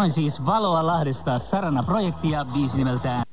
noin siis Valoa Lahdesta Sarana-projektia biisi nimeltään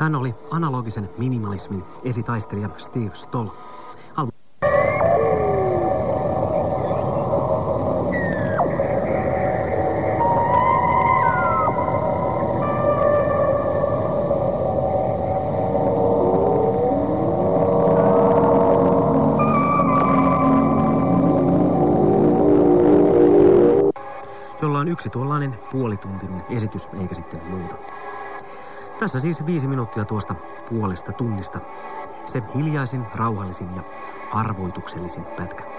Hän oli analogisen minimalismin esitaistelija Steve Stoll. Jolla on yksi tuollainen puolituntinen esitys eikä sitten muuta. Tässä siis viisi minuuttia tuosta puolesta tunnista. Se hiljaisin, rauhallisin ja arvoituksellisin pätkä.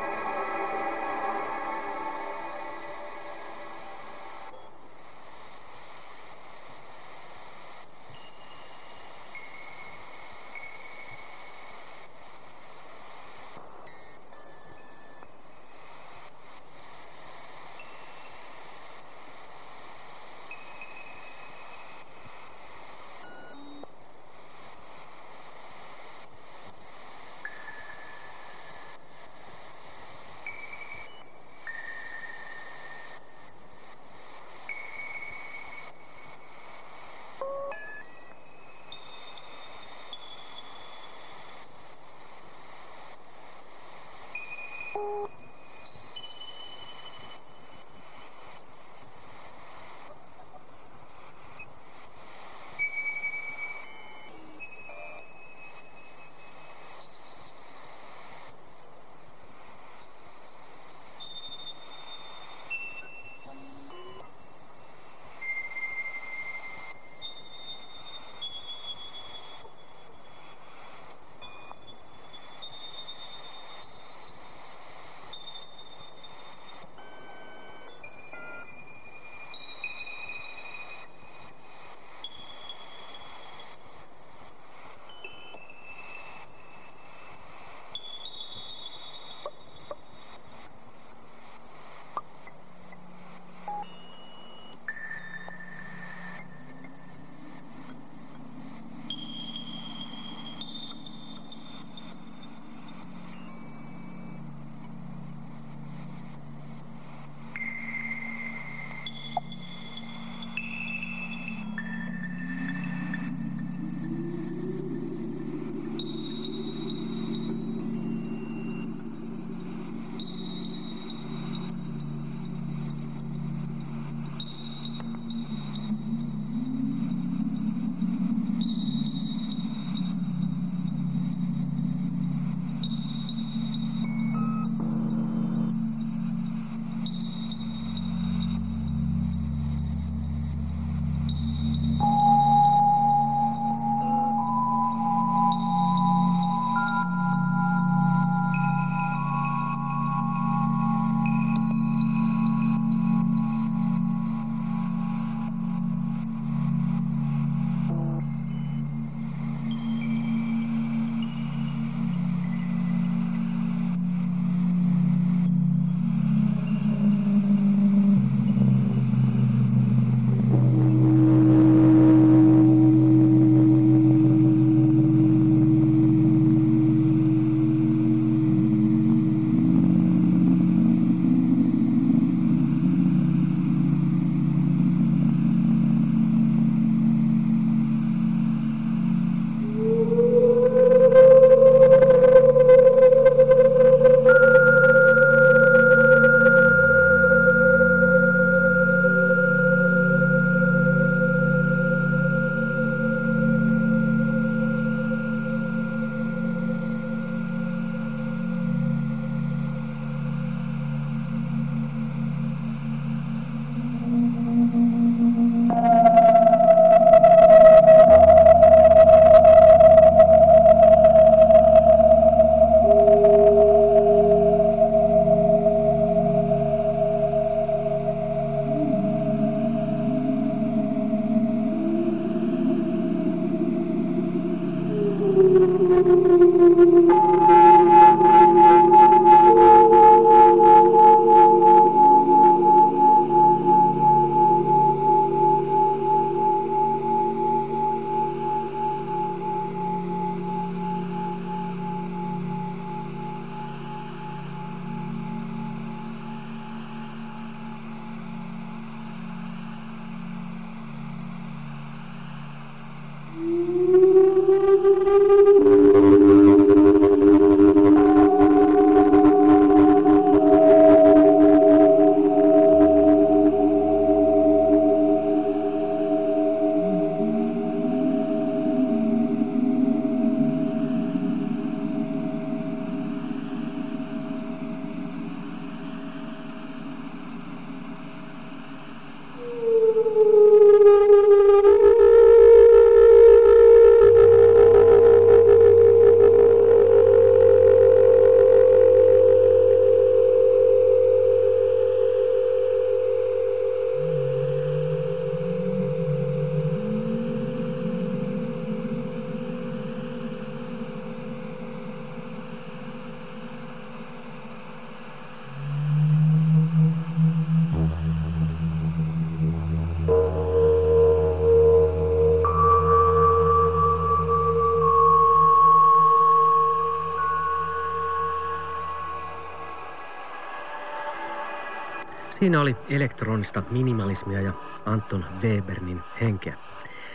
Siinä oli elektronista minimalismia ja Anton Webernin henkeä.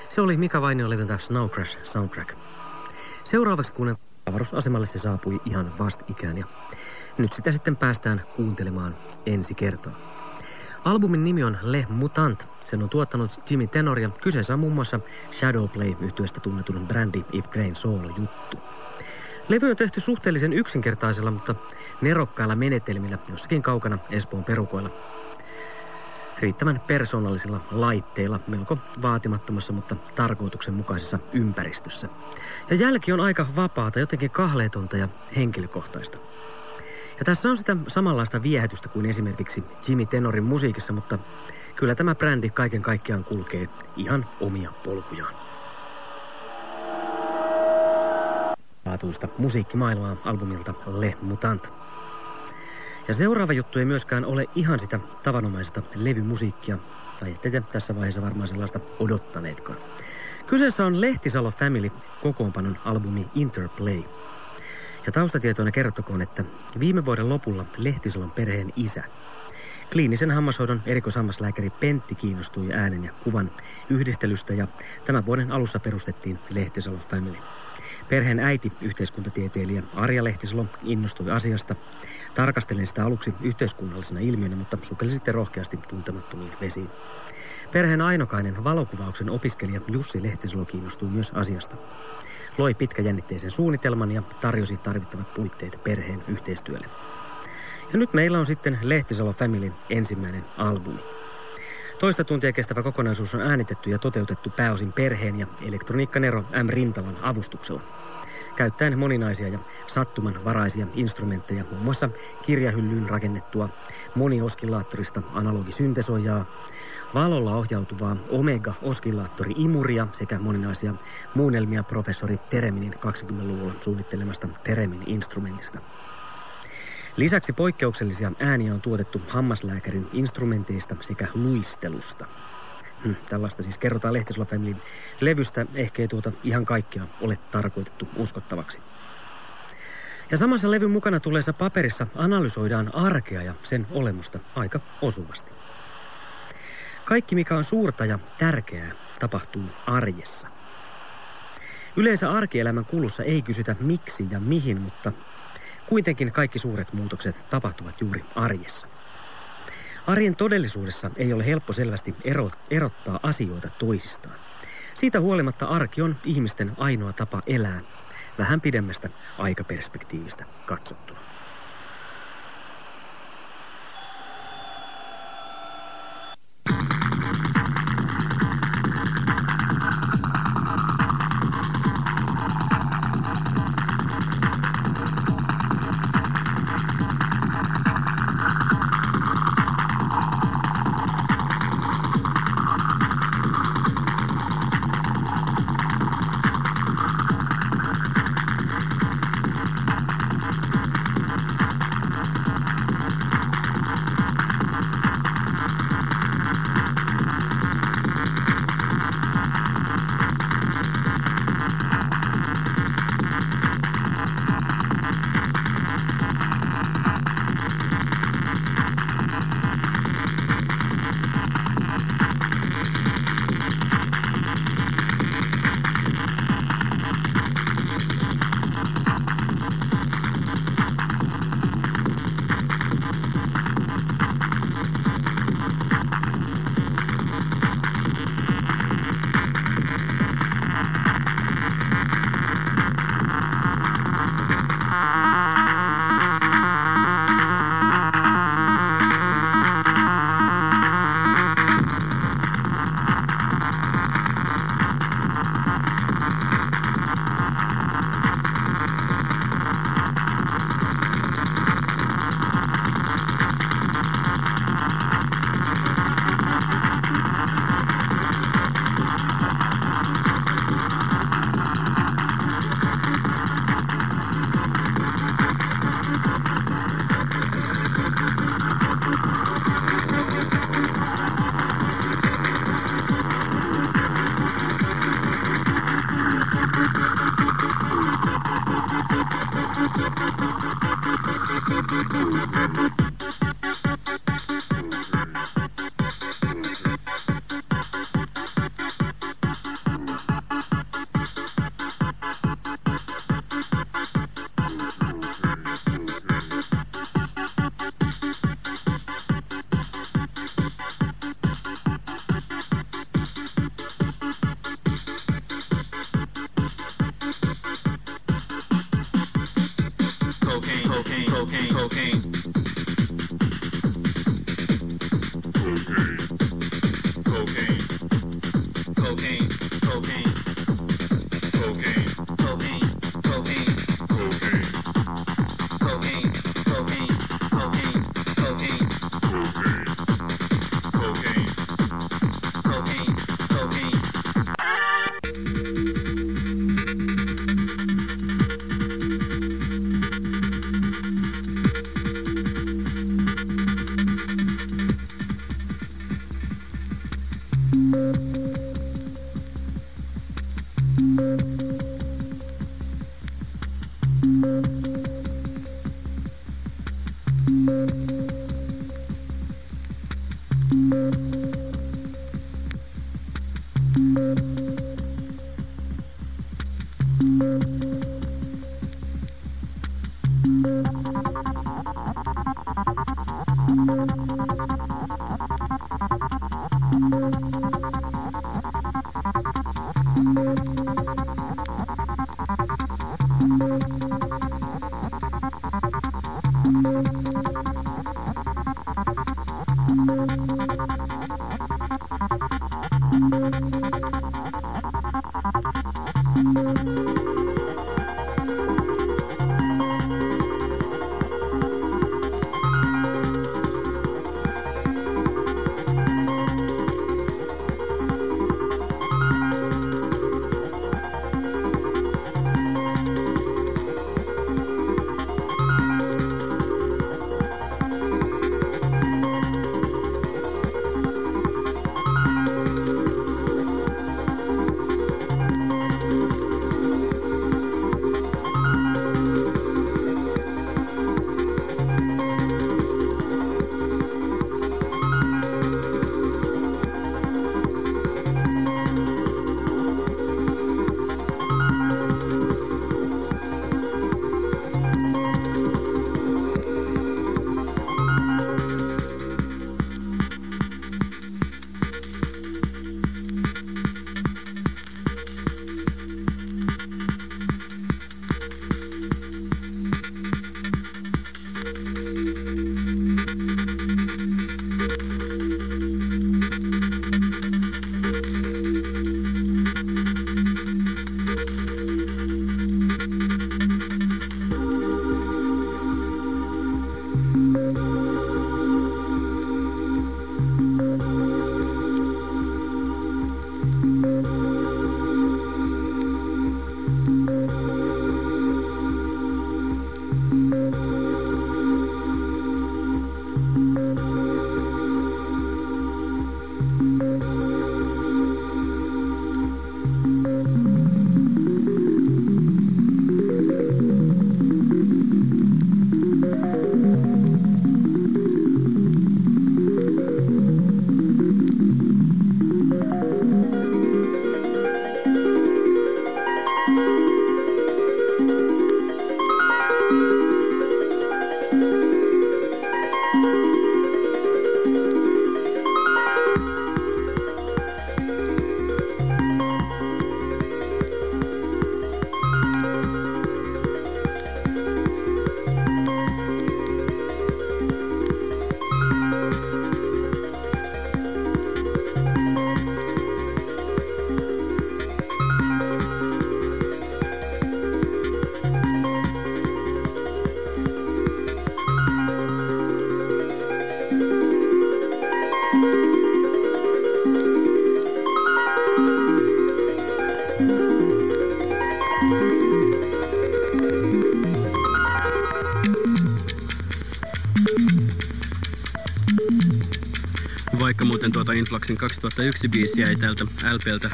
Se oli Mika Vainio-levyltä Snow Crash Soundtrack. Seuraavaksi kun avaruusasemalle se saapui ihan vastikään ja nyt sitä sitten päästään kuuntelemaan ensi kertaa. Albumin nimi on Le Mutant. Sen on tuottanut Jimmy Tenor ja kyseessä on muun muassa Shadowplay yhtyeestä tunnetun Brandy If Grain Solo-juttu. Levy on tehty suhteellisen yksinkertaisella, mutta nerokkailla menetelmillä jossakin kaukana Espoon perukoilla. Riittävän persoonallisilla laitteilla, melko vaatimattomassa, mutta tarkoituksenmukaisessa ympäristössä. Ja jälki on aika vapaata, jotenkin kahleetonta ja henkilökohtaista. Ja tässä on sitä samanlaista viehätystä kuin esimerkiksi Jimmy Tenorin musiikissa, mutta kyllä tämä brändi kaiken kaikkiaan kulkee ihan omia polkujaan. Laatuista musiikkimaailmaa albumilta Le Mutant. Ja seuraava juttu ei myöskään ole ihan sitä tavanomaista levymusiikkia, tai ette te tässä vaiheessa varmaan sellaista odottaneetkaan. Kyseessä on Lehtisalo Family kokoonpanon albumi Interplay. Ja taustatietoina kertokoon, että viime vuoden lopulla Lehtisalon perheen isä, kliinisen hammashoidon erikoishammaslääkäri Pentti kiinnostui äänen ja kuvan yhdistelystä ja tämän vuoden alussa perustettiin Lehtisalo Family. Perheen äiti, yhteiskuntatieteilijä Arja Lehtisalo, innostui asiasta. Tarkastelin sitä aluksi yhteiskunnallisena ilmiönä, mutta sukelsi sitten rohkeasti tuntemattomiin vesiin. Perheen ainokainen valokuvauksen opiskelija Jussi Lehtisalo kiinnostui myös asiasta. Loi pitkäjännitteisen suunnitelman ja tarjosi tarvittavat puitteet perheen yhteistyölle. Ja nyt meillä on sitten Lehtisalo Family ensimmäinen albumi. Toista tuntia kestävä kokonaisuus on äänitetty ja toteutettu pääosin perheen ja elektroniikkanero M. Rintalan avustuksella. Käyttäen moninaisia ja sattumanvaraisia instrumentteja, muun muassa kirjahyllyyn rakennettua monioskillaattorista analogisyntesoijaa, valolla ohjautuvaa Omega-oskillaattori-imuria sekä moninaisia muunnelmia professori Tereminin 20-luvulla suunnittelemasta Teremin instrumentista. Lisäksi poikkeuksellisia ääniä on tuotettu hammaslääkärin instrumenteista sekä luistelusta. Hm, tällaista siis kerrotaan Lehtisula Familyn levystä. Ehkä ei tuota ihan kaikkea ole tarkoitettu uskottavaksi. Ja samassa levyn mukana tulleessa paperissa analysoidaan arkea ja sen olemusta aika osuvasti. Kaikki, mikä on suurta ja tärkeää, tapahtuu arjessa. Yleensä arkielämän kulussa ei kysytä miksi ja mihin, mutta Kuitenkin kaikki suuret muutokset tapahtuvat juuri arjessa. Arjen todellisuudessa ei ole helppo selvästi erottaa asioita toisistaan. Siitä huolimatta arki on ihmisten ainoa tapa elää vähän pidemmästä aikaperspektiivistä katsottuna. Cocaine. Influxin 2001 biisiä ei tältä LPltä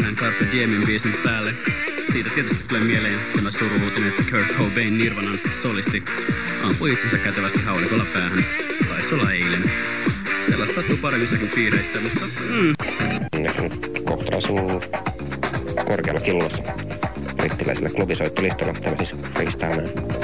tähän Carpe Diemin biisin päälle. Siitä tietysti tulee mieleen tämä suruuutinen, että Kurt Cobain Nirvanan solisti ampui itsensä kätevästi haulikolla päähän. Taisi olla eilen. Sellaista sattuu paremmissakin piireissä, mutta mm. Kohtalas on korkealla killossa brittiläisellä klubisoittolistolla. Tämä siis freestyle